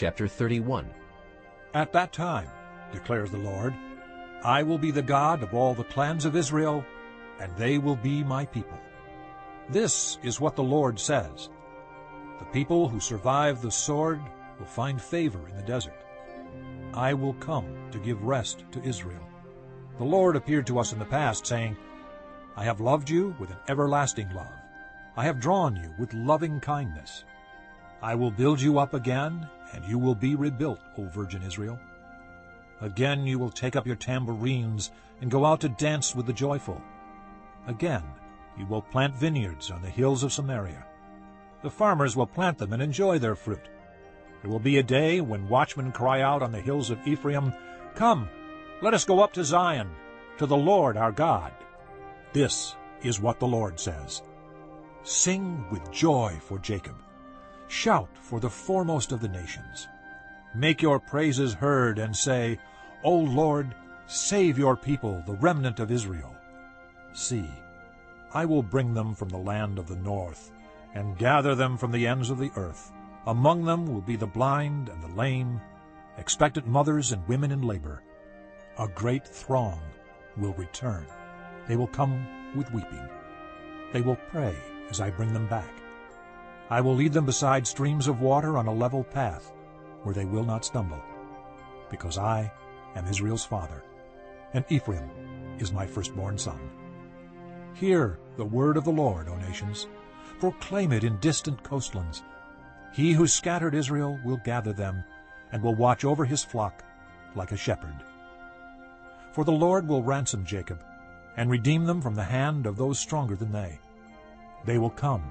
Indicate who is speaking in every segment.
Speaker 1: Chapter 31
Speaker 2: At that time, declares the Lord, I will be the God of all the clans of Israel, and they will be my people. This is what the Lord says. The people who survive the sword will find favor in the desert. I will come to give rest to Israel. The Lord appeared to us in the past, saying, I have loved you with an everlasting love. I have drawn you with loving kindness. I will build you up again, and you will be rebuilt, O Virgin Israel. Again you will take up your tambourines and go out to dance with the joyful. Again you will plant vineyards on the hills of Samaria. The farmers will plant them and enjoy their fruit. There will be a day when watchmen cry out on the hills of Ephraim, Come, let us go up to Zion, to the Lord our God. This is what the Lord says. Sing with joy for Jacob. Shout for the foremost of the nations. Make your praises heard and say, O Lord, save your people, the remnant of Israel. See, I will bring them from the land of the north, and gather them from the ends of the earth. Among them will be the blind and the lame, expectant mothers and women in labor. A great throng will return. They will come with weeping. They will pray as I bring them back. I will lead them beside streams of water on a level path where they will not stumble, because I am Israel's father, and Ephraim is my firstborn son. Hear the word of the Lord, O nations. Proclaim it in distant coastlands. He who scattered Israel will gather them, and will watch over his flock like a shepherd. For the Lord will ransom Jacob, and redeem them from the hand of those stronger than they. They will come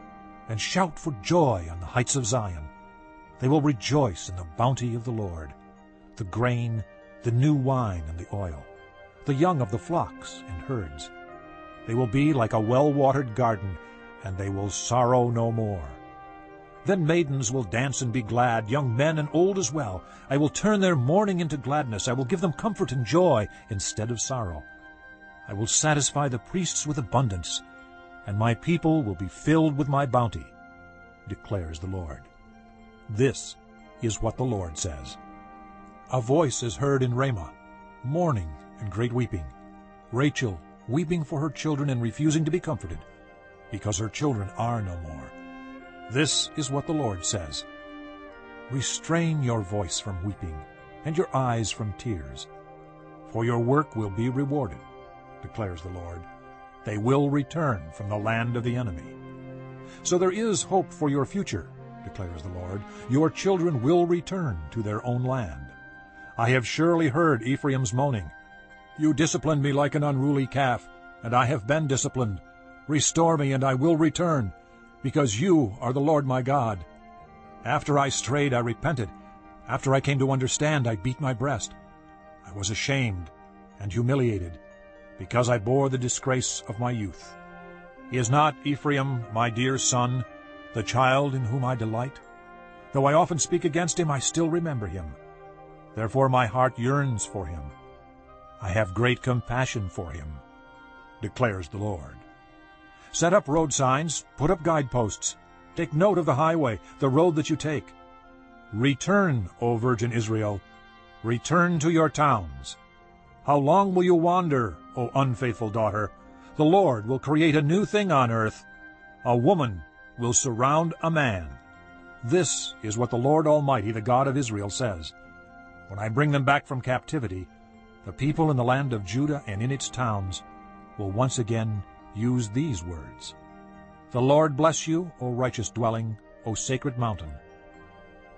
Speaker 2: and shout for joy on the heights of Zion. They will rejoice in the bounty of the Lord, the grain, the new wine, and the oil, the young of the flocks and herds. They will be like a well-watered garden, and they will sorrow no more. Then maidens will dance and be glad, young men and old as well. I will turn their mourning into gladness. I will give them comfort and joy instead of sorrow. I will satisfy the priests with abundance, and my people will be filled with my bounty, declares the Lord. This is what the Lord says. A voice is heard in Ramah, mourning and great weeping. Rachel weeping for her children and refusing to be comforted, because her children are no more. This is what the Lord says. Restrain your voice from weeping, and your eyes from tears, for your work will be rewarded, declares the Lord. They will return from the land of the enemy. So there is hope for your future, declares the Lord. Your children will return to their own land. I have surely heard Ephraim's moaning, you disciplined me like an unruly calf, and I have been disciplined. Restore me, and I will return, because you are the Lord my God. After I strayed, I repented. After I came to understand, I beat my breast. I was ashamed and humiliated, because I bore the disgrace of my youth. Is not Ephraim my dear son, the child in whom I delight? Though I often speak against him, I still remember him. Therefore my heart yearns for him. I have great compassion for him, declares the Lord. Set up road signs, put up guideposts. Take note of the highway, the road that you take. Return, O Virgin Israel, return to your towns. How long will you wander, O unfaithful daughter? The Lord will create a new thing on earth. A woman will surround a man. This is what the Lord Almighty, the God of Israel, says. When I bring them back from captivity, the people in the land of Judah and in its towns will once again use these words. The Lord bless you, O righteous dwelling, O sacred mountain.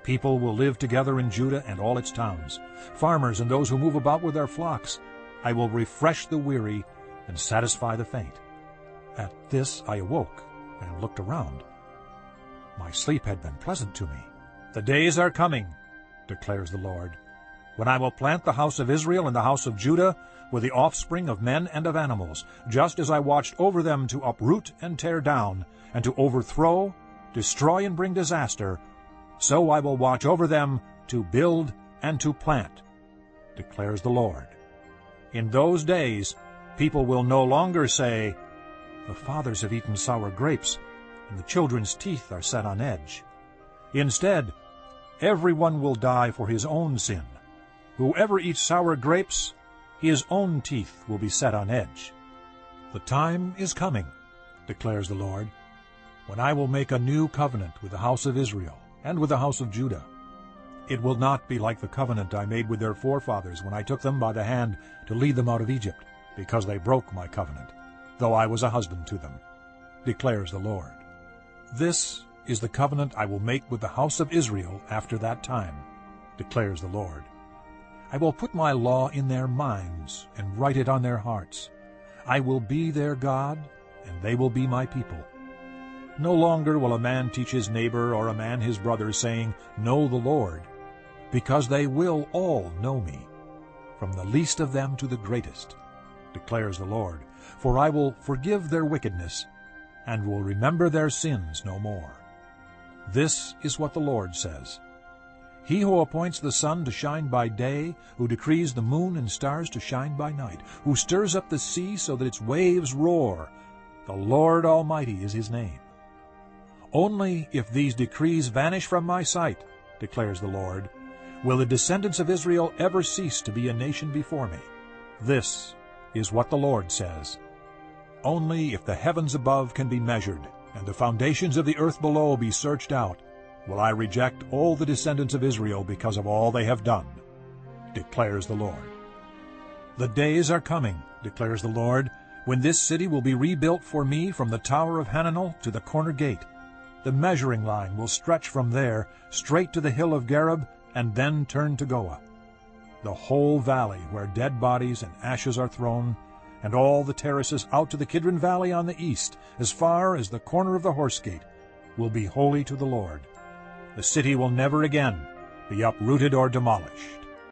Speaker 2: People will live together in Judah and all its towns, farmers and those who move about with their flocks. I will refresh the weary and satisfy the faint. At this I awoke and looked around. My sleep had been pleasant to me. The days are coming, declares the Lord, when I will plant the house of Israel and the house of Judah with the offspring of men and of animals, just as I watched over them to uproot and tear down, and to overthrow, destroy, and bring disaster, so I will watch over them to build and to plant, declares the Lord. In those days people will no longer say, The fathers have eaten sour grapes, and the children's teeth are set on edge. Instead, Everyone will die for his own sin. Whoever eats sour grapes, his own teeth will be set on edge. The time is coming, declares the Lord, when I will make a new covenant with the house of Israel and with the house of Judah. It will not be like the covenant I made with their forefathers when I took them by the hand to lead them out of Egypt, because they broke my covenant, though I was a husband to them, declares the Lord. This is the covenant I will make with the house of Israel after that time, declares the Lord. I will put my law in their minds and write it on their hearts. I will be their God, and they will be my people. No longer will a man teach his neighbor or a man his brother, saying, Know the Lord, because they will all know me, from the least of them to the greatest, declares the Lord. For I will forgive their wickedness, and will remember their sins no more. This is what the Lord says. He who appoints the sun to shine by day, who decrees the moon and stars to shine by night, who stirs up the sea so that its waves roar, the Lord Almighty is his name. Only if these decrees vanish from my sight, declares the Lord, will the descendants of Israel ever cease to be a nation before me. This is what the Lord says. Only if the heavens above can be measured, and the foundations of the earth below be searched out, will I reject all the descendants of Israel because of all they have done, declares the Lord. The days are coming, declares the Lord, when this city will be rebuilt for me from the tower of Hananel to the corner gate, the measuring line will stretch from there straight to the hill of Gareb and then turn to Goah. The whole valley where dead bodies and ashes are thrown, and all the terraces out to the Kidron Valley on the east, as far as the corner of the horse gate, will be holy to the Lord. The city will never again be uprooted or demolished.